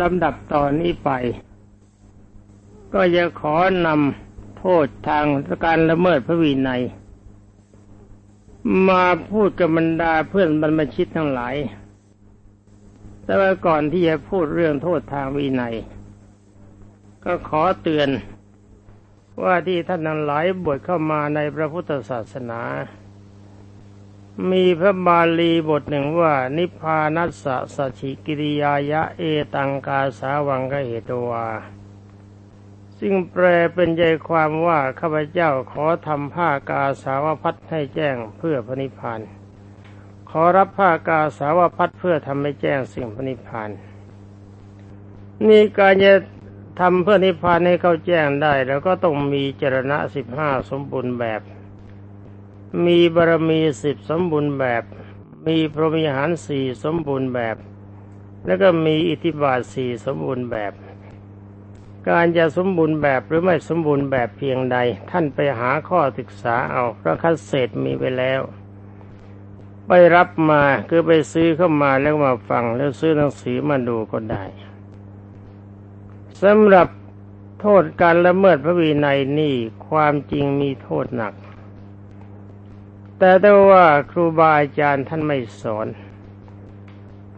ลำดับตอนนี้ไป ก็จะขอนำโทษทางการละเมิดพระวินัย มาพูดกับบรรดาเพื่อนบรรพชิตทั้งหลาย แต่ว่าก่อนที่จะพูดเรื่องโทษทางวินัย ก็ขอเตือนว่าที่ท่านทั้งหลายบวชเข้ามาในพระพุทธศาสนา มีพระบาลีบทหนึ่งว่า นิพพานัสสะสัชิกิริยายะเอตังกาสาวังกเหตวา ซึ่งแปลเป็นใจความว่าข้าพเจ้าขอทำผ้ากาสาวพัดให้แจ้งเพื่อพระนิพพาน ขอรับผ้ากาสาวพัดเพื่อทำให้แจ้งสิ่งพระนิพพาน นี่การจะทำเพื่อนิพพานให้เขาแจ้งได้ แล้วก็ต้องมีจรณะสิบห้าสมบูรณ์แบบ มีบารมีสิบสมบูรณ์แบบ มีพรหมิหารสี่สมบูรณ์แบบ แล้วก็มีอิทธิบาทสี่สมบูรณ์แบบ การจะสมบูรณ์แบบหรือไม่สมบูรณ์แบบเพียงใด ท่านไปหาข้อศึกษาเอาพระคัสเศษมีไปแล้ว ไปรับมาคือไปซื้อเข้ามาแล้วมาฟังแล้วซื้อหนังสือมาดูก็ได้สำหรับโทษการละเมิดพระวินัยนี่ความจริงมีโทษหนัก แต่ถ้าว่าครูบาอาจารย์ท่านไม่สอน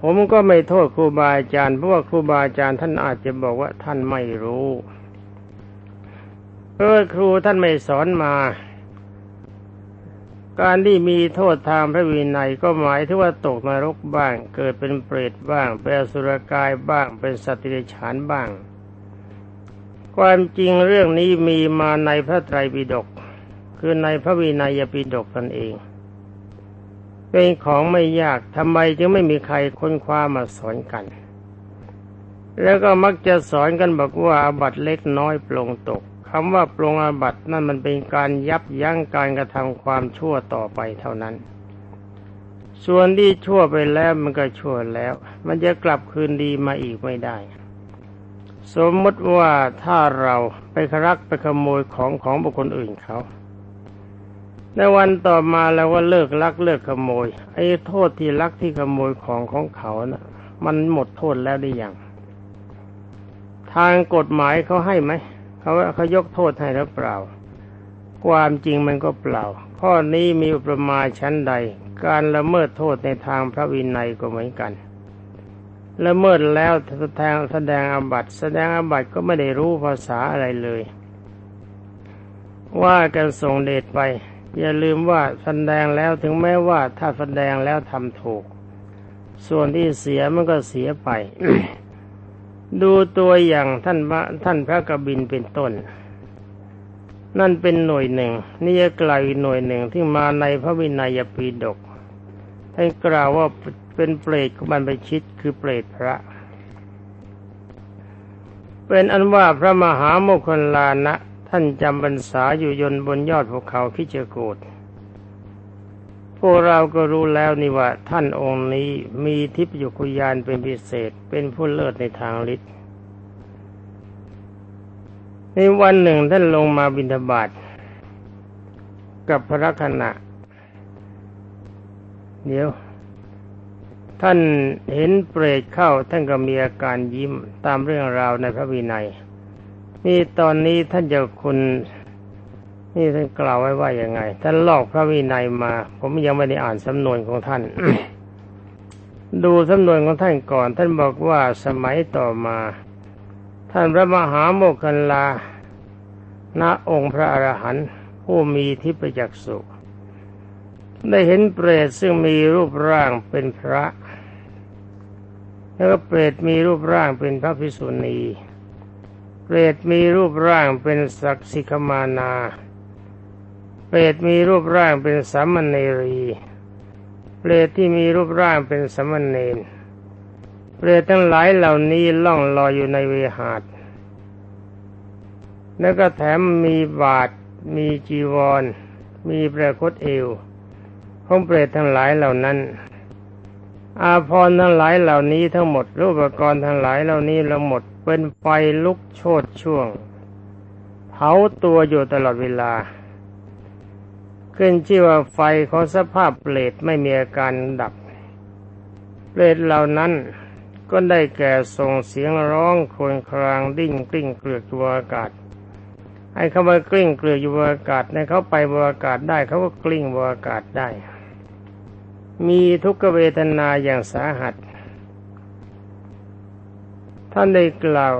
ผมก็ไม่โทษครูบาอาจารย์เพราะว่าครูบาอาจารย์ท่านอาจจะบอกว่าท่านไม่รู้เพราะครูท่านไม่สอนมา การที่มีโทษทางพระวินัยก็หมายถึงว่าตกนรกบ้าง เกิดเป็นเปรตบ้าง เป็นสุรกายบ้าง เป็นสัตว์เดรัจฉานบ้าง ความจริงเรื่องนี้มีมาในพระไตรปิฎก คือในพระวินัยปิฎกตนเอง เป็นของไม่ยากทำไมจึงไม่มีใครค้นคว้ามาสอนกัน แล้วก็มักจะสอนกันบอกว่าอาบัตเล็กน้อยปลงตกคำว่าปลงอาบัตนั่นมันเป็นการยับยั้งการกระทำความชั่วต่อไปเท่านั้น ส่วนที่ชั่วไปแล้วมันก็ชั่วแล้ว มันจะกลับคืนดีมาอีกไม่ได้สมมติว่าถ้าเราไปครักไปขโมยของของบุคคลอื่นเขา ในวันต่อมาเราก็เลิกลักเลิกขโมย ไอ้โทษที่ลักที่ขโมยของของเขานะ่ะ มันหมดโทษแล้วได้ยังทางกฎหมายเขาให้ไหมเขาเขายกโทษให้หรือเปล่า ความจริงมันก็เปล่า ข้อนี้มีอุปมาชั้นใด การละเมิดโทษในทางพระวินัยก็เหมือนกันละเมิดแล้วแสดงแสดงอาบัตแสดงอาบัตก็ไม่ได้รู้ภาษาอะไรเลย ว่ากันส่งเดชไป อย่าลืมว่าแสดงแล้วถึงแม้ว่าถ้าแสดงแล้วทำถูก ส่วนที่เสียมันก็เสียไป ดูตัวอย่างท่านพระท่านพระกบินเป็นต้น นั่นเป็นหน่วยหนึ่ง นี่จะกลาวอีกหน่วยหนึ่งที่มาในพระวินัยปีดกท่านกล่าวว่าเป็นเปรตของบรรพชิตคือเปรตพระ เป็นอันว่าพระมหาโมคคลานะ ท่านจำพรรษาอยู่ยนบนยอดภูเขาคิเจกูดพวกเราก็รู้แล้วนี่ว่า ท่านองค์นี้มีทิพยุคุยานเป็นพิเศษเป็นผู้เลิศในทางฤทธิ์ในวันหนึ่งท่านลงมาบิณฑบาตกับพระคณะ เดี๋ยว ท่านเห็นเปรตเข้าท่านก็มีอาการยิ้มตามเรื่องราวในพระวินัย นี่ตอนนี้ท่านจะคุณ นี่ท่านกล่าวไว้ว่าอย่างไง ท่านลอกพระวินัยมา ผมยังไม่ได้อ่านสำนวนของท่าน ดูสำนวนของท่านก่อน ท่านบอกว่าสมัยต่อมา ท่านพระมหาโมคคัลลาณองค์พระอรหันต์ผู้มีทิพยจักษุได้เห็นเปรตซึ่งมีรูปร่างเป็นพระ แล้วก็เปรตมีรูปร่างเป็นพระภิกษุณี เปรตมีรูปร่างเป็นศักสิกมานา เปรตมีรูปร่างเป็นสามเณรี เปรตที่มีรูปร่างเป็นสามเณรเปรตทั้งหลายเหล่านี้ล่องลอยอยู่ในเวหาดแล้วก็แถมมีบาท มีจีวร มีประคตเอวของเปรตทั้งหลายเหล่านั้น อาพรทั้งหลายเหล่านี้ทั้งหมด รูปกรณ์ทั้งหลายเหล่านี้เราหมดเป็นไฟลุกโชดช่วง เผาตัวอยู่ตลอดเวลา ขึ้นชื่อว่าไฟของสภาพเปรตไม่มีอาการดับ เปรตเหล่านั้นก็ได้แก่ส่งเสียงร้องครวญครางดิ้นกลิ้งเกลือกอยู่อากาศไอ้คำว่ากลิ้งเกลือกอยู่อากาศเนี่ยเขาไปบนอากาศได้เขาก็กลิ้งบนอากาศได้ มีทุกขเวทนาอย่างสาหัส ท่านได้กล่าว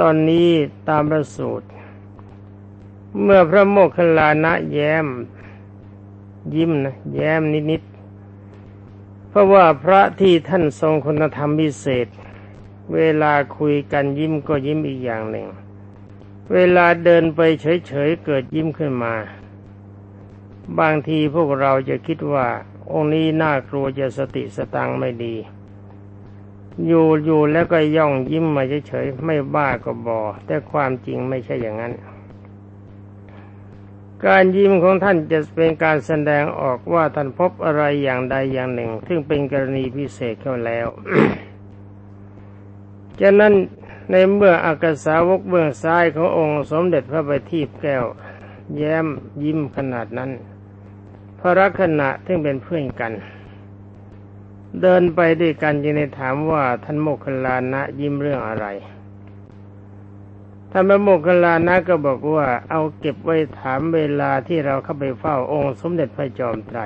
ตอนนี้ตามพระสูตร เมื่อพระโมคคัลลานะแย้ม ยิ้มนะแย้มนิดๆเพราะว่าพระที่ท่านทรงคุณธรรมพิเศษ เวลาคุยกันยิ้มก็ยิ้มอีกอย่างหนึ่ง เวลาเดินไปเฉยๆเกิดยิ้มขึ้นมา บางทีพวกเราจะคิดว่า องค์นี้น่ากลัวจะสติสตังไม่ดี อยู่อยู่แล้วก็ย่องยิ้มมาเฉยๆไม่บ้าก็บอ แต่ความจริงไม่ใช่อย่างนั้น การยิ้มของท่านจะเป็นการแสดงออกว่าท่านพบอะไรอย่างใดอย่างหนึ่ง ซึ่งเป็นกรณีพิเศษเข้าแล้วฉะนั้นในเมื่ออากาสาวกเบื้องซ้ายขององค์สมเด็จพระบัณฑิตแก้ว แย้มยิ้มขนาดนั้น พระรักษณะซึ่งเป็นเพื่อนกัน เดินไปด้วยกันจึงได้ถามว่าท่านโมคคลานะยิ้มเรื่องอะไรท่านพระโมคคัลลานะก็บอกว่า เอาเก็บไว้ถามเวลาที่เราเข้าไปเฝ้าองค์สมเด็จพระจอมไตร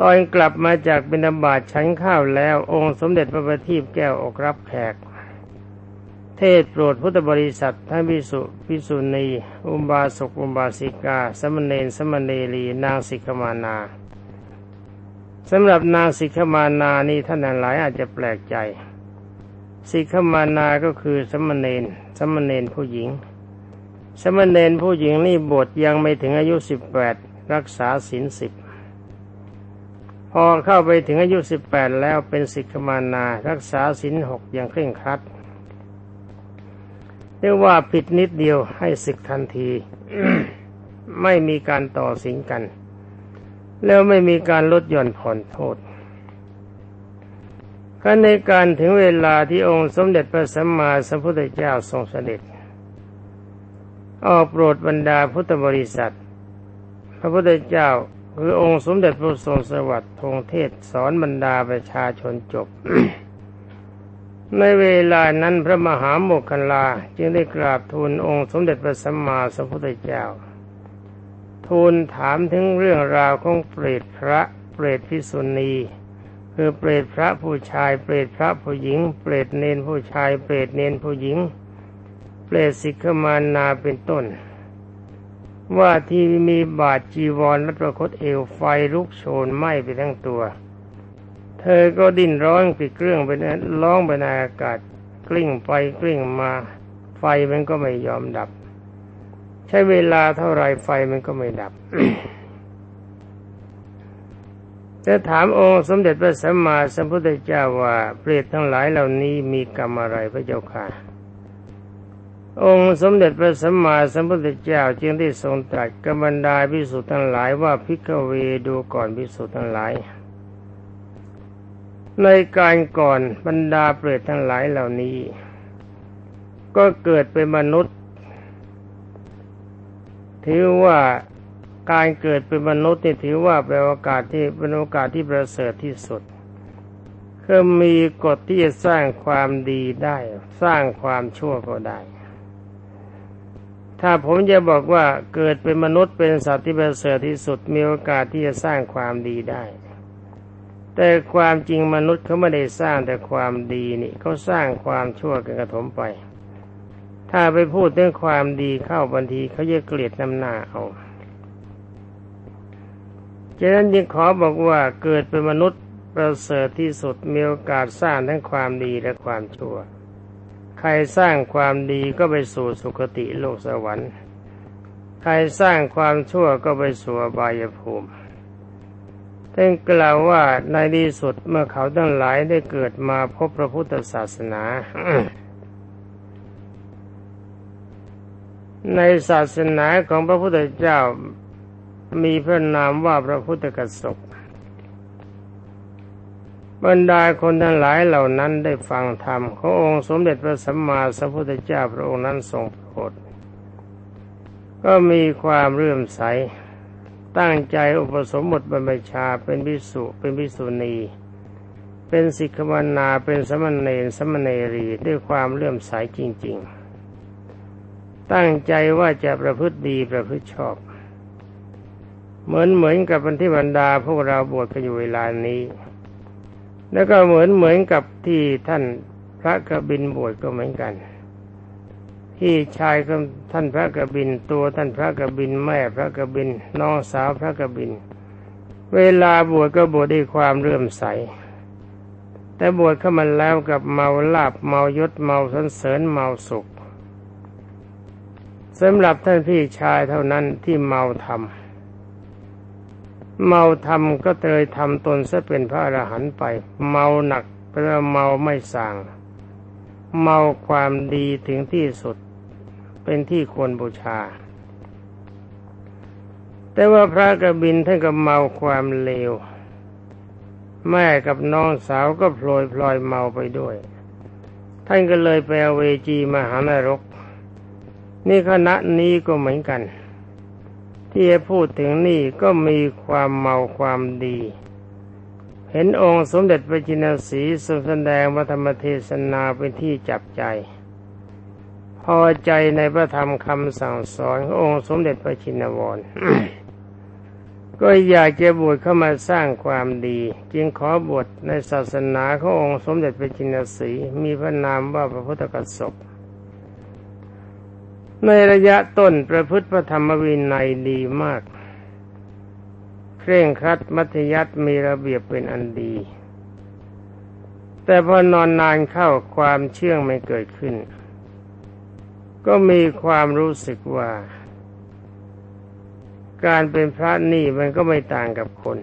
ตอนกลับมาจากบิณฑบาตฉันข้าวแล้ว องค์สมเด็จพระบัณฑิตแก้วอกรับแขก ศโปรดพุทธบริษัททั้งพิสุพิสุณี อุบาสกอุบาสิกา สมณเณรสมณเณรีนางสิกขามานาสำหรับนางสิกขามานานี่ท่านหลายอาจจะแปลกใจ สิกขมานาก็คือสมณเณรสมณเณรผู้หญิง สมณเณรผู้หญิงนี่บทยังไม่ถึงอายุสิบแปดรักษาศีลสิบพอเข้าไปถึงอายุสิบแปดแล้วเป็นสิกขมานา รักษาศีลหกอย่างเคร่งครัด รียกว่าผิดนิดเดียวให้ศึกทันที ไม่มีการต่อสินกัน แล้วไม่มีการลดหย่อนผ่อนโทษก็ในการถึงเวลาที่องค์สมเด็จพระสัมมาสัมพุทธเจ้าทรงเสด็จออกโปรดบรรดาพุทธบริษัท พระพุทธเจ้าคือองค์สมเด็จพระทรงสวัสดิ์ทงเทศสอนบรรดาประชาชนจบ ในเวลานั้นพระมหาโมคคัลลาจึงได้กราบทูลองค์สมเด็จพระสัมมาสัมพุทธเจ้า ทูลถามถึงเรื่องราวของเปรตพระเปรตพิสุณีคือเปรตพระผู้ชาย เปรตพระผู้หญิง เปรตเนนผู้ชาย เปรตเนนผู้หญิง เปรตสิกขมานาเป็นต้น ว่าที่มีบาดจีวรและประคตเอวไฟลุกโชนไหม้ไปทั้งตัว เธอก็ดิ้นร้องปิดเครื่องไปนั้นร้องไปในอากาศ กลิ้งไปกลิ้งมา ไฟมันก็ไม่ยอมดับ ใช้เวลาเท่าไรไฟมันก็ไม่ดับจะถามองค์สมเด็จพระสัมมาสัมพุทธเจ้าว่าเปรตทั้งหลายเหล่านี้มีกรรมอะไรพระเจ้าค่ะ องค์สมเด็จพระสัมมาสัมพุทธเจ้าจึงได้ทรงตรัสกับบรรดาพิสุทธ์ทั้งหลายว่าพิกเวดูก่อนพิสุทธ์ทั้งหลาย ในการก่อนบรรดาเปรตทั้งหลายเหล่านี้ ก็เกิดเป็นมนุษย์ ถือว่าการเกิดเป็นมนุษย์นี่ถือว่าเป็นโอกาสที่เป็นโอกาสที่ประเสริฐที่สุดคือมีกฎที่จะสร้างความดีได้ สร้างความชั่วก็ได้ ถ้าผมจะบอกว่าเกิดเป็นมนุษย์เป็นสัตว์ที่ประเสริฐที่สุดมีโอกาสที่จะสร้างความดีได้ แต่ความจริงมนุษย์เขาไม่ได้สร้างแต่ความดีนี่เขาสร้างความชั่วกันกระถมไป ถ้าไปพูดเรื่องความดีเข้าบางทีเขาจะเกลียดน้ำหน้าเอาฉะนั้นจึงขอบอกว่าเกิดเป็นมนุษย์ประเสริฐที่สุดมีโอกาสสร้างทั้งความดีและความชั่ว ใครสร้างความดีก็ไปสู่สุคติโลกสวรรค์ ใครสร้างความชั่วก็ไปสู่บายภูมิ ท่านกล่าวว่าในที่สุดเมื่อเขาทั้งหลายได้เกิดมาพบพระพุทธศาสนาในศาสนาของพระพุทธเจ้ามีพระนามว่าพระพุทธกสกบรรดาคนทั้งหลายเหล่านั้นได้ฟังธรรมขององค์สมเด็จพระสัมมาสัมพุทธเจ้าพระองค์นั้นทรงโปรดก็มีความเรื่อมใส ตั้งใจอุปสมบทบรรพชาเป็นพิสุเป็นพิสุณี เป็นสิกขมนาเป็นสมณเณรสมณเณรีด้วยความเลื่อมใสจริง ๆ ตั้งใจว่าจะประพฤติดีประพฤติชอบ เหมือนเหมือนกับเป็นที่บรรดาพวกเราบวชกันอยู่เวลานี้ แล้วก็เหมือนเหมือนกับที่ท่านพระกบินบวชก็เหมือนกัน พี่ชายท่านพระกบินตัวท่านพระกบินแม่พระกบินน้องสาวพระกบิน เวลาบวชก็บวชด้วยความเรื่มใส แต่บวชเข้ามาแล้วกับเมาลาบเมายศเมาสันเสริญเมาสุขสำหรับท่านพี่ชายเท่านั้นที่เมาทำเมาทำก็เลยทำตนซะเป็นพระอรหันต์ไป เมาหนักเพราะเมาไม่สั่ง เมาความดีถึงที่สุด เป็นที่ควรบูชา แต่ว่าพระกบินท่านก็เมาความเลว แม่กับน้องสาวก็พลอยพลอยเมาไปด้วย ท่านก็เลยไปเอเวจีมหานรก นี่คณะนี้ก็เหมือนกัน ที่พูดถึงนี่ก็มีความเมาความดี เห็นองค์สมเด็จพระจินสีทรงแสดงวัธรรมเทศนาเป็นที่จับใจ พอใจในพระธรรมคำสั่งสอนขององค์สมเด็จพระชินวรก็อยากจะบวชเข้ามาสร้างความดี จึงขอบวชในศาสนาขององค์สมเด็จพระจินสีมีพระนามว่าพระพุทธกัสสปในระยะต้นประพฤติพระธรรมวินัยดีมาก เคร่งครัดมัธยัติมีระเบียบเป็นอันดี แต่พอนอนนานเข้าความเชื่องไม่เกิดขึ้น ก็มีความรู้สึกว่า การเป็นพระนี่มันก็ไม่ต่างกับคน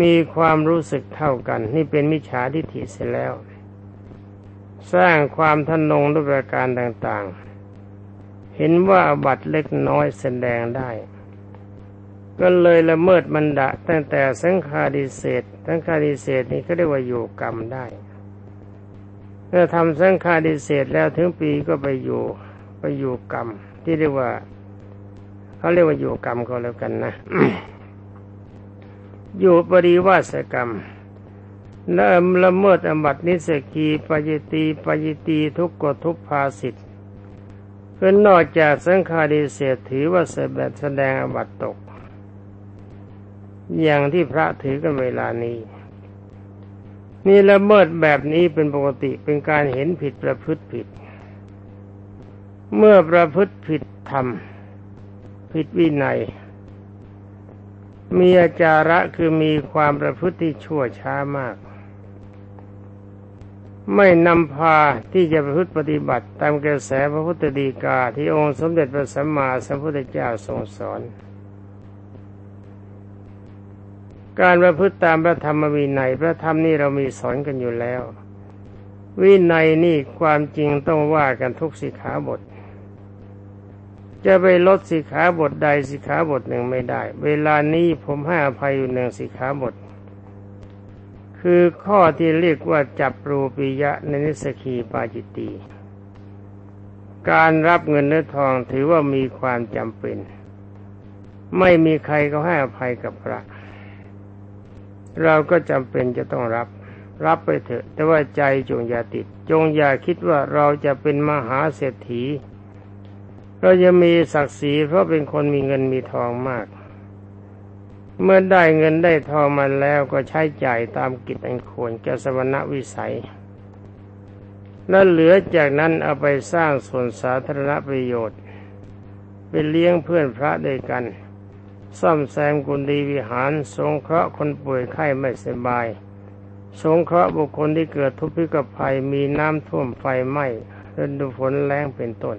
มีความรู้สึกเท่ากัน นี่เป็นมิจฉาทิฏฐิเสร็จแล้ว สร้างความทนงด้วยประการต่างๆ เห็นว่าบัตรเล็กน้อยแสดงได้ ก็เลยละเมิดมันดะตั้งแต่สังฆาดิเศษสังฆาดิเศษนี่ก็เรียกว่าอยู่กรรมได้เมื่อทำสังฆาดิเศษแล้วถึงปีก็ไปอยู่ไปอยู่กรรม ที่เรียกว่าเขาเรียกว่าอยู่กรรมก็แล้วกันนะอยู่ปริวาสกรรมละละเมิดอบัตินิสกีปยตีปยตีทุกกฎทุกภาสิทธิ์เพื่อนอกจากสังฆาดิเศษถือว่าเสบแสดงอบัติตก อย่างที่พระถือกันเวลานี้ นี่ละเมิดแบบนี้เป็นปกติเป็นการเห็นผิดประพฤติผิด เมื่อประพฤติผิดธรรมผิดวินัย มีอาจาระคือมีความประพฤติที่ชั่วช้ามาก ไม่นำพาที่จะประพฤติปฏิบัติตามกระแสพระพุทธดีกาที่องค์สมเด็จพระสัมมาสัมพุทธเจ้าทรงสอน การประพฤติตามพระธรรมวินัยพระธรรมนี่เรามีสอนกันอยู่แล้ว วินัยนี่ความจริงต้องว่ากันทุกสิขาบท จะไปลดสิขาบทใดสิขาบทหนึ่งไม่ได้ เวลานี้ผมให้อภัยอยู่หนึ่งสิขาบท คือข้อที่เรียกว่าจับรูปิยะในนิสกีปาจิตตีการรับเงินเนื้อทองถือว่ามีความจำเป็น ไม่มีใครก็ให้อภัยกับพระ เราก็จำเป็นจะต้องรับ รับไปเถอะ แต่ว่าใจจงอย่าติด จงอย่าคิดว่าเราจะเป็นมหาเศรษฐี เราจะมีศักดิ์ศรีเพราะเป็นคนมีเงินมีทองมาก เมื่อได้เงินได้ทองมาแล้วก็ใช้จ่ายตามกิจอันควรแก่สมณวิสัยและเหลือจากนั้นเอาไปสร้างส่วนสาธารณประโยชน์ ไปเลี้ยงเพื่อนพระด้วยกัน ซ่อมแซมกุฏิวิหาร สงเคราะห์คนป่วยไข้ไม่สบาย สงเคราะห์บุคคลที่เกิดทุพพิกภัยมีน้ำท่วมไฟไหม้ฤดูฝนแรงเป็นต้น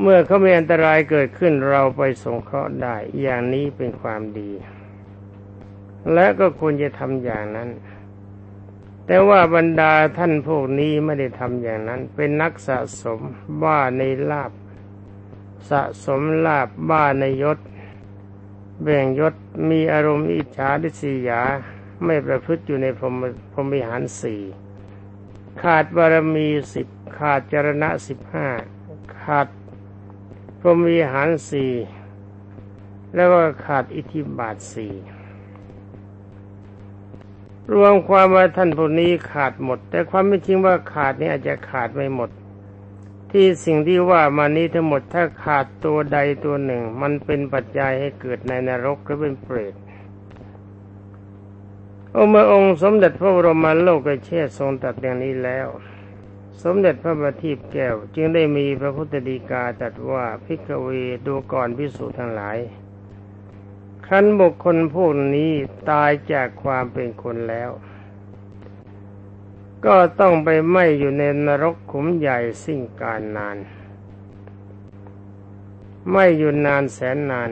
เมื่อเขามีอันตรายเกิดขึ้นเราไปสงเคราะห์ได้ อย่างนี้เป็นความดี และก็ควรจะทำอย่างนั้น แต่ว่าบรรดาท่านพวกนี้ไม่ได้ทำอย่างนั้น เป็นนักสะสมบ้าในลาบ สะสมลาบบ้าในยศ แบ่งยศมีอารมณ์อิจฉาดิสียา ไม่ประพฤติอยู่ในพรหมพรหมิหารสี่ขาดบารมีสิบขาดจรณะสิบห้าขาดพรหมิหารสี่แล้วก็ขาดอิทธิบาทสี่รวมความว่าท่านผู้นี้ขาดหมด แต่ความไม่จริงว่าขาดนี่อาจจะขาดไม่หมด ที่สิ่งที่ว่ามานี้ทั้งหมดถ้าขาดตัวใดตัวหนึ่ง มันเป็นปัจจัยให้เกิดในนรกหรือเป็นเปรตองค์องค์สมเด็จพระบรมโลกเชษทรงตรัสอย่างนี้แล้ว สมเด็จพระบัณฑิตแก้ว จึงได้มีพระพุทธดีกาตรัสว่าพิกเวดูก่อนพิสูจน์ทั้งหลายคันบุคคลพวกนี้ตายจากความเป็นคนแล้ว ก็ต้องไปไม่อยู่ในนรกขุมใหญ่สิ่งการนานไม่อยู่นานแสนนาน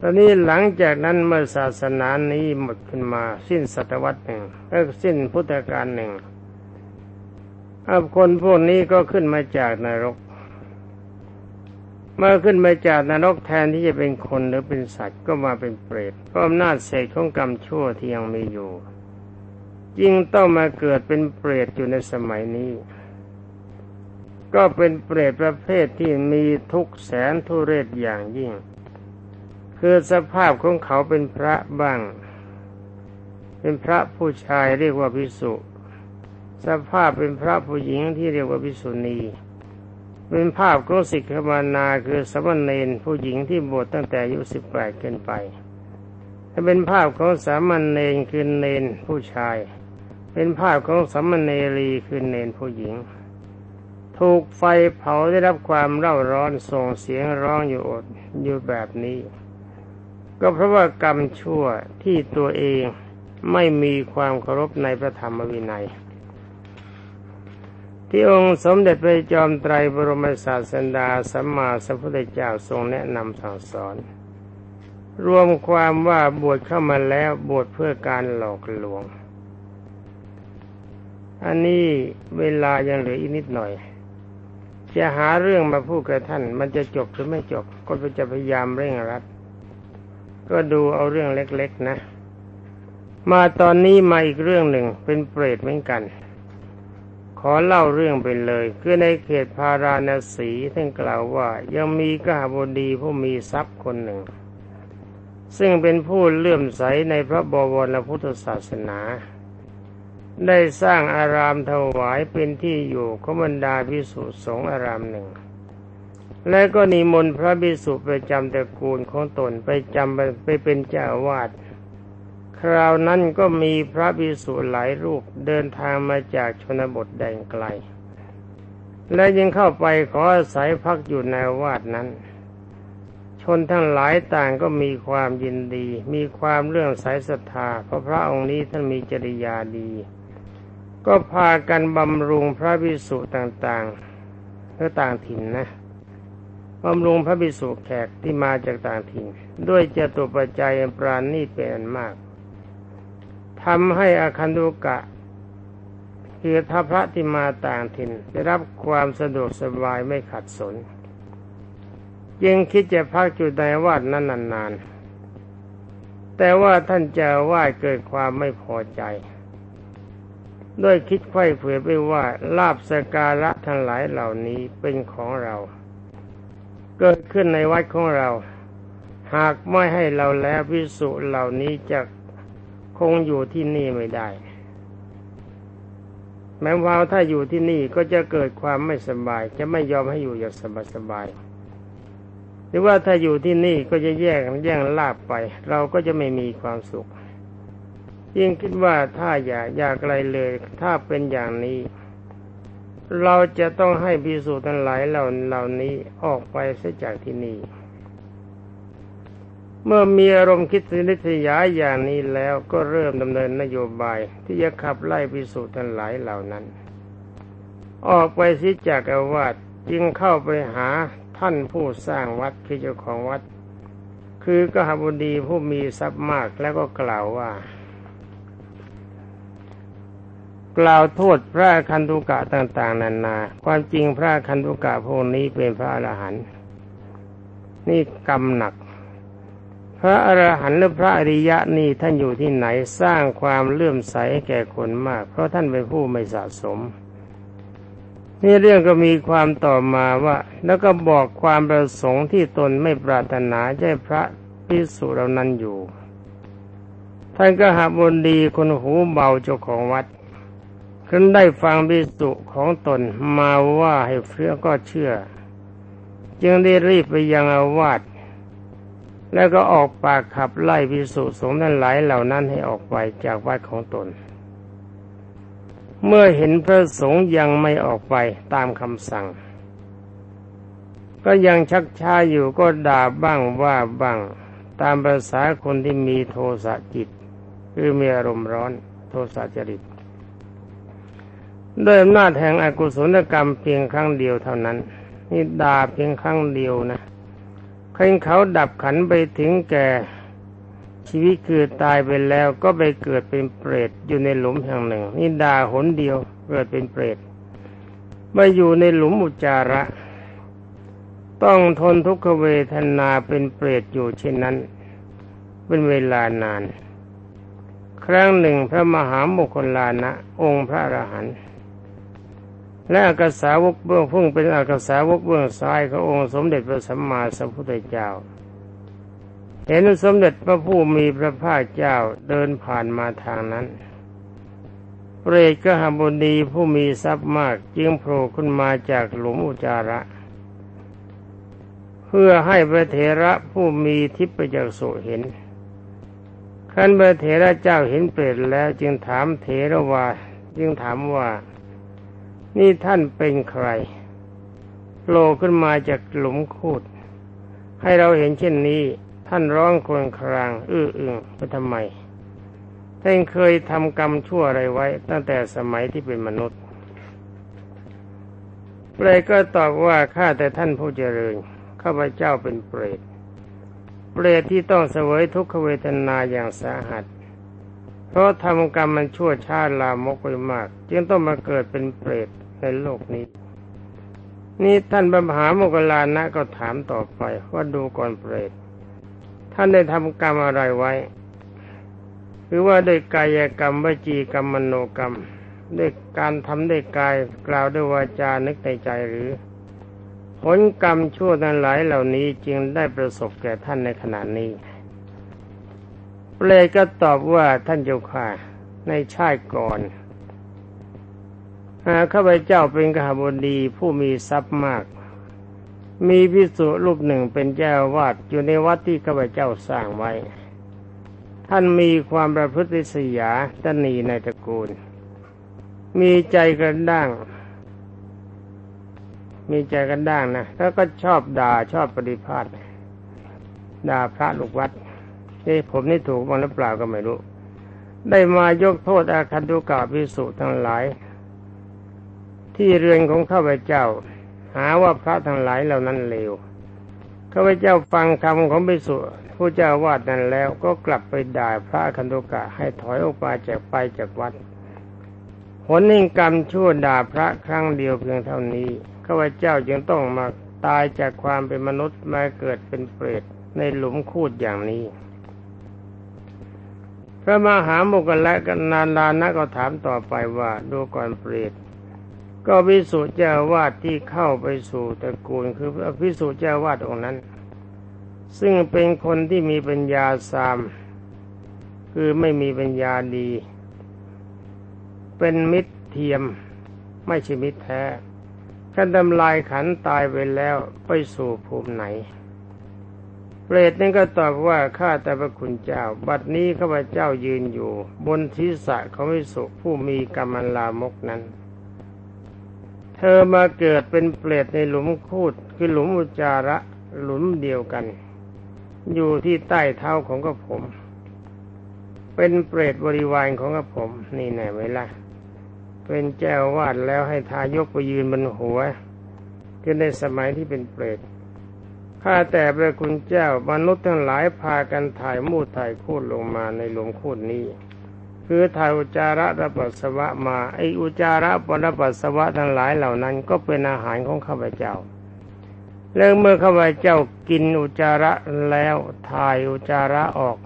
ตอนนี้หลังจากนั้นเมื่อศาสนานี้หมดขึ้นมาสิ้นศตวรรษหนึ่งเออสิ้นพุทธกาลหนึ่งอาคนพวกนี้ก็ขึ้นมาจากนรก เมื่อขึ้นมาจากนรกแทนที่จะเป็นคนหรือเป็นสัตว์ก็มาเป็นเปรตเพราะอำนาจเศษของกรรมชั่วที่ยังมีอยู่ ยิ่งต้องมาเกิดเป็นเปรตอยู่ในสมัยนี้ ก็เป็นเปรตประเภทที่มีทุกแสนทุเรศอย่างยิ่ง คือสภาพของเขาเป็นพระบ้าง เป็นพระผู้ชายเรียกว่าพิสุสภาพเป็นพระผู้หญิงที่เรียกว่าพิสุณีเป็นภาพของสิกขมานาคือสมณเณรผู้หญิงที่บวชตั้งแต่อายุสิบแปดขึ้นไป ถ้าเป็นภาพของสามณเณรคือเณรผู้ชาย เป็นภาพของสามณเณรีคือเณรผู้หญิง ถูกไฟเผาได้รับความเร่าร้อนส่งเสียงร้องอยู่อดอยู่แบบนี้ ก็เพราะว่ากรรมชั่วที่ตัวเองไม่มีความเคารพในพระธรรมวินัย ที่องค์สมเด็จพระจอมไตรบรมศาสดาสัมมาสัมพุทธเจ้าทรงแนะนำสั่งสอน รวมความว่าบวชเข้ามาแล้วบวชเพื่อการหลอกลวง อันนี้เวลายังเหลืออีกนิดหน่อย จะหาเรื่องมาพูดกับท่าน มันจะจบหรือไม่จบ ก็จะพยายามเร่งรัด ก็ดูเอาเรื่องเล็ก ๆ นะ มาตอนนี้มาอีกเรื่องหนึ่งเป็นเปรตเหมือนกัน ขอเล่าเรื่องไปเลย คือในเขตพาราณสีท่านกล่าวว่า ยังมีกหบดีผู้มีทรัพย์คนหนึ่ง ซึ่งเป็นผู้เลื่อมใสในพระบวรพุทธศาสนา ได้สร้างอารามถวายเป็นที่อยู่ของบรรดาพิสุสงฆ์อารามหนึ่ง และก็นิมนต์พระพิสุประจำตระกูลของตนไปจำไปเป็นเจ้าวาด คราวนั้นก็มีพระภิกษุหลายรูปเดินทางมาจากชนบทแดนไกล และยังเข้าไปขออาศัยพักอยู่ในวาดนั้นชนทั้งหลายต่างก็มีความยินดี มีความเรื่องสายศรัทธาเพราะพระองค์นี้ท่านมีจริยาดี ก็พากันบำรุงพระภิกษุต่างๆเพื่อต่างถิ่นนะบำรุงพระภิกษุแขกที่มาจากต่างถิ่น ด้วยเจตุปัจจัยปราณีเป็นมากทำให้อาคันตุกะคือทพระที่มาต่างถิ่น ได้รับความสะดวกสบายไม่ขัดสนยังคิดจะพักจุดในวาดนั้นนานๆแต่ว่าท่านเจ้าวาดเกิดความไม่พอใจ ด้วยคิดไข้เผื่อไปว่าลาบสการะทั้งหลายเหล่านี้เป็นของเรา เกิดขึ้นในวัดของเรา หากไม่ให้เราแล้วพิสุเหล่านี้จะคงอยู่ที่นี่ไม่ได้ แม้ว่าถ้าอยู่ที่นี่ก็จะเกิดความไม่สบาย จะไม่ยอมให้อยู่อย่างสบายๆหรือว่าถ้าอยู่ที่นี่ก็จะแย่งแย่งลาบไป เราก็จะไม่มีความสุข ยิ่งคิดว่าถ้าอย่าอย่าไกลเลย ถ้าเป็นอย่างนี้ เราจะต้องให้พิสูจน์ทั้งหลายเหล่าเหล่านี้ออกไปเสียจากที่นี่ เมื่อมีอารมณ์คิดสินิสยาอย่างนี้แล้วก็เริ่มดำเนินนโยบายที่จะขับไล่พิสูจน์ทั้งหลายเหล่านั้น ออกไปเสิจากอาวาสจึงเข้าไปหาท่านผู้สร้างวัดคือเจ้าของวัด คือกหบดีผู้มีทรัพย์มากแล้วก็กล่าวว่า กล่าวโทษพระคันธุกะต่าง ๆ นานา ความจริงพระคันธุกะพวกนี้เป็นพระอรหันต์นี่กรรมหนัก พระอรหันต์หรือพระอริยะนี่ท่านอยู่ที่ไหนสร้างความเลื่อมใสแก่คนมาก เพราะท่านเป็นผู้ไม่สะสม นี่เรื่องก็มีความต่อมาว่า แล้วก็บอกความประสงค์ที่ตนไม่ปรารถนาให้พระพิสุเหล่านั้นอยู่ ท่านก็หาบนดีคนหูเบาเจ้าของวัด ขึ้นได้ฟังบิสุของตนมาว่าให้เฟื้อก็เชื่อ จึงได้รีบไปยังอาวาสแล้วก็ออกปากขับไล่พิสุสงฆ์นั้นหลายเหล่านั้นให้ออกไปจากวัดของตน เมื่อเห็นพระสงฆ์ยังไม่ออกไปตามคำสั่ง ก็ยังชักช้าอยู่ก็ด่าบ้างว่าบ้าง ตามภาษาคนที่มีโทสะจิต คือมีอารมณ์ร้อนโทสะจริต ด้วยอำนาจแห่งอกุศลกรรมเพียงครั้งเดียวเท่านั้นนี่ด่าเพียงครั้งเดียวนะใครเขาดับขันไปถึงแก่ชีวิตคือตายไปแล้วก็ไปเกิดเป็นเปรตอยู่ในหลุมแห่งหนึ่ง นี่ด่าหนเดียวเกิดเป็นเปรตมาอยู่ในหลุมอุจจาระ ต้องทนทุกขเวทนาเป็นเปรตอยู่เช่นนั้น เป็นเวลานาน ครั้งหนึ่งพระมหาโมคคลานะ องค์พระอรหันต์ และอากาสาวกเบื้องพุ่งเป็นอากาสาวกเบื้องซ้ายขององค์สมเด็จพระสัมมาสัมพุทธเจ้าเห็นสมเด็จพระผู้มีพระภาคเจ้าเดินผ่านมาทางนั้นเปรตกหบุดีผู้มีทรัพย์มากจึงโผล่ขึ้นมาจากหลุมอุจาระ เพื่อให้พระเถระผู้มีทิพยจักษุเห็นขันพระเถระเจ้าเห็นเปรตแล้วจึงถามเถระว่าจึงถามว่า นี่ท่านเป็นใครโผล่ขึ้นมาจากหลุมคูด ให้เราเห็นเช่นนี้ ท่านร้องครวญคราง อื้ออึงไปทำไมท่านเคยทำกรรมชั่วอะไรไว้ ตั้งแต่สมัยที่เป็นมนุษย์เปรตก็ตอบว่าข้าแต่ท่านผู้เจริญข้าพเจ้าเป็นเปรตเปรตที่ต้องเสวยทุกขเวทนาอย่างสาหัส เพราะทำกรรมมันชั่วชาติลามกไปมาก จึงต้องมาเกิดเป็นเปรต ในโลกนี้ นี่ท่านบรมหาโมกลานะก็ถามต่อไปว่าดูก่อนเปรตท่านได้ทำกรรมอะไรไว้ หรือว่าด้วยกายกรรมวจีกรรมมโนกรรมด้วยการทำด้วยกายกล่าวด้วยวาจานึกในใจหรือ ผลกรรมชั่วนั้นหลายเหล่านี้จึงได้ประสบแก่ท่านในขณะนี้เปรตก็ตอบว่าท่านเจ้าค่ะในชาติก่อน ข้าพเจ้าเป็นกหบดีผู้มีทรัพย์มาก มีพิสุรูปหนึ่งเป็นเจ้าวาดอยู่ในวัดที่ข้าพเจ้าสร้างไว้ ท่านมีความประพฤติสยาตนีในตระกูล มีใจกระด้าง มีใจกระด้างนะแล้วก็ชอบด่าชอบปฏิพาทด่าพระลูกวัดเอ้ผมนี่ถูกบ้างหรือเปล่าก็ไม่รู้ ได้มายกโทษอาคันตุกาพิสุทั้งหลาย ที่เรือนของข้าพเจ้า หาว่าพระทั้งหลายเหล่านั้นเลวข้าพเจ้าฟังคำของพิสุผู้เจ้าวาดนั้นแล้วก็กลับไปด่าพระคันตุกะให้ถอยออกไปจากไปจากวัดผลนิ่งกรรมชั่วด่าพระครั้งเดียวเพียงเท่านี้ข้าพเจ้าจึงต้องมาตายจากความเป็นมนุษย์มาเกิดเป็นเปรตในหลุมคูดอย่างนี้ พระมหาโมกขละกันนานลานะก็ถามต่อไปว่าดูก่อนเปรต ก็พิสุเจ้าวาดที่เข้าไปสู่ตระกูลคือพิสุเจ้าวาดองค์นั้น ซึ่งเป็นคนที่มีปัญญาสาม คือไม่มีปัญญาดี เป็นมิตรเทียมไม่ใช่มิตรแท้ท่านทำลายขันตายไปแล้วไปสู่ภูมิไหน เปรตนั่นก็ตอบว่าข้าแต่พระคุณเจ้า บัดนี้ข้าพเจ้ายืนอยู่ บนทิศะของวิสุผู้มีกรรมลามกนั้น เธอมาเกิดเป็นเปรตในหลุมคูดคือหลุมอุจาระหลุมเดียวกัน อยู่ที่ใต้เท้าของกระผม เป็นเปรตบริวารของกระผม นี่แน่ไหมล่ะเป็นเจ้าวาดแล้วให้ทายกไปยืนบนหัวคือในสมัยที่เป็นเปรตข้าแต่พระคุณเจ้ามนุษย์ทั้งหลายพากันถ่ายมูดถ่ายคูดลงมาในหลวงคูดนี้ คือถ่ายอุจาระระปัสสวะมาไออุจาระปรปัสสวะทั้งหลายเหล่านั้น ก็เป็นอาหารของข้าพเจ้า แล้วเมื่อข้าพเจ้ากินอุจาระแล้วถ่ายอุจาระออก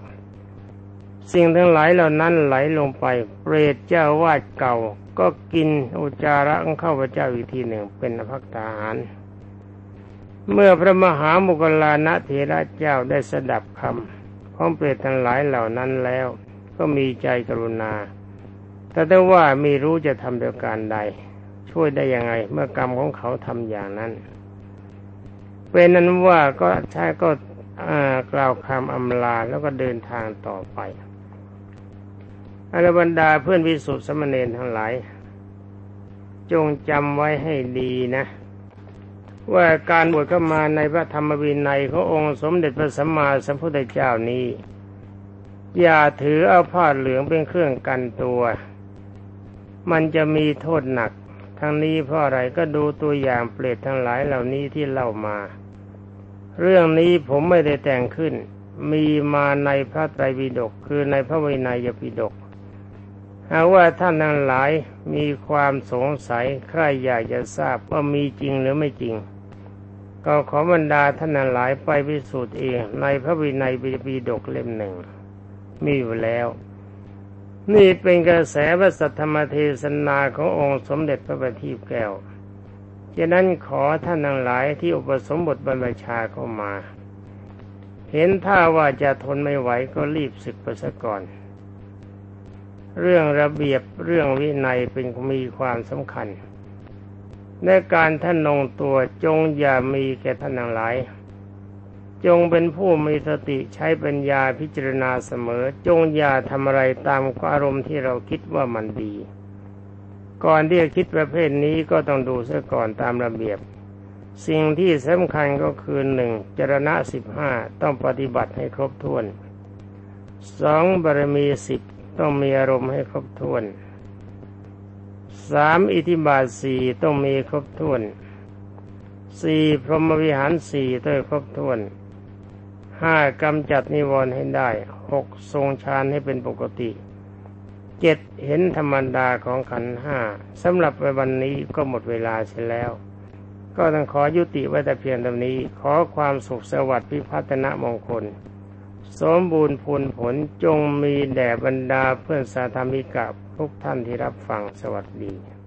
สิ่งทั้งหลายเหล่านั้นไหลลงไป เปรตเจ้าวาดเก่า ก็กินอุจาระของข้าพเจ้าอีกทีหนึ่งเป็นภักตาหาร เมื่อพระมหามุกลานะเถระเจ้าได้สดับคำของเปรตทั้งหลายเหล่านั้นแล้ว ก็มีใจกรุณา แต่ถ้ว่าไม่รู้จะทำโดยการใด ช่วยได้ยังไง เมื่อกรรมของเขาทำอย่างนั้น เป็นนั้นว่าก็ใช่ก็กล่าวคำอำลาแล้วก็เดินทางต่อไปอรบรรดาเพื่อนวิสุทธิสมณเณรทั้งหลาย จงจำไว้ให้ดีนะ ว่าการบวชเข้ามาในพระธรรมวินัยขององค์สมเด็จพระสัมมาสัมพุทธเจ้านี้ อย่าถือเอาผ้าเหลืองเป็นเครื่องกันตัว มันจะมีโทษหนัก ทั้งนี้เพราะอะไรก็ดูตัวอย่างเปรตทั้งหลายเหล่านี้ที่เล่ามา เรื่องนี้ผมไม่ได้แต่งขึ้น มีมาในพระไตรปิฎกคือในพระวินัยปิฎกหากว่าท่านทั้งหลายมีความสงสัยใครอยากจะทราบว่ามีจริงหรือไม่จริง ก็ขอบรรดาท่านทั้งหลายไปพิสูจน์เองในพระวินัยปีดกเล่มหนึ่ง มีอยู่แล้ว นี่เป็นกระแสพระสัทธรรมเทศนาขององค์สมเด็จพระบัณฑิตแก้วฉะนั้นขอท่านทั้งหลายที่อุปสมบทบรรพชาเข้ามา เห็นท่าว่าจะทนไม่ไหวก็รีบศึกไปซะก่อน เรื่องระเบียบเรื่องวินัยเป็นมีความสำคัญในการท่านนงตัวจงอย่ามีแก่ท่านทั้งหลาย จงเป็นผู้มีสติใช้ปัญญาพิจารณาเสมอ จงอย่าทำอะไรตามอารมณ์ที่เราคิดว่ามันดี ก่อนที่จะคิดประเภทนี้ก็ต้องดูซะก่อนตามระเบียบ สิ่งที่สำคัญก็คือหนึ่งจรณะสิบห้าต้องปฏิบัติให้ครบถ้วนสองบารมีสิบต้องมีอารมณ์ให้ครบถ้วนสามอิทิบาทสี่ต้องมีครบถ้วนสี่พรหมวิหารสี่ต้องครบถ้วน ห้ากำจัดนิวรณ์ให้ได้หกทรงฌานให้เป็นปกติเจ็ดเห็นธรรมดาของขันห้าสำหรับวันนี้ก็หมดเวลาเสียแล้ว ก็ต้องขอยุติไว้แต่เพียงเท่านี้ ขอความสุขสวัสดิ์พิพัฒนมงคล สมบูรณ์ผลผลจงมีแด่บรรดาเพื่อนสาธมิกะทุกท่านที่รับฟังสวัสดี